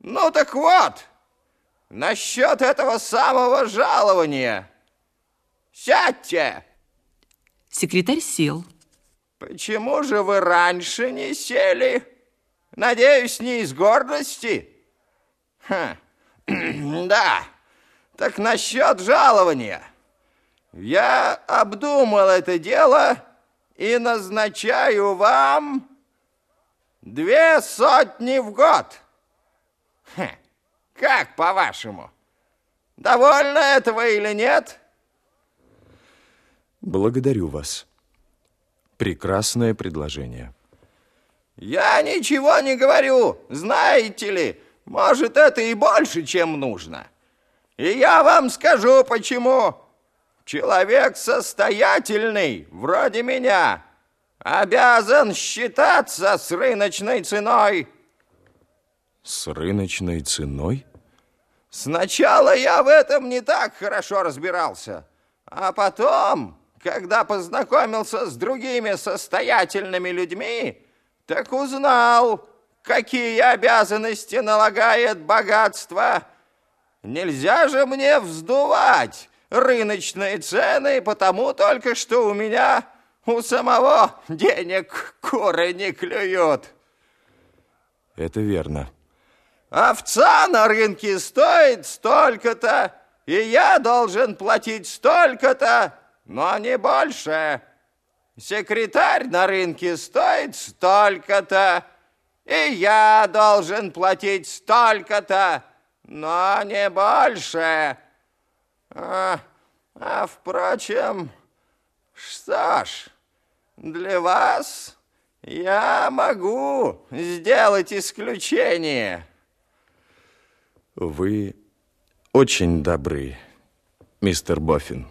Ну так вот, насчет этого самого жалования. Сядьте. Секретарь сел. Почему же вы раньше не сели? Надеюсь, не из гордости? Ха. Да, так насчет жалования. Я обдумал это дело и назначаю вам две сотни в год. Как, по-вашему? Довольно этого или нет? Благодарю вас. Прекрасное предложение. Я ничего не говорю, знаете ли. Может, это и больше, чем нужно. И я вам скажу, почему. Человек состоятельный, вроде меня, обязан считаться с рыночной ценой. С рыночной ценой? Сначала я в этом не так хорошо разбирался, а потом, когда познакомился с другими состоятельными людьми, так узнал, какие обязанности налагает богатство. Нельзя же мне вздувать рыночные цены, потому только что у меня у самого денег куры не клюют. Это верно. Овца на рынке стоит столько-то, и я должен платить столько-то, но не больше. Секретарь на рынке стоит столько-то, и я должен платить столько-то, но не больше. А, а впрочем, что ж, для вас я могу сделать исключение. Вы очень добры, мистер Боффин.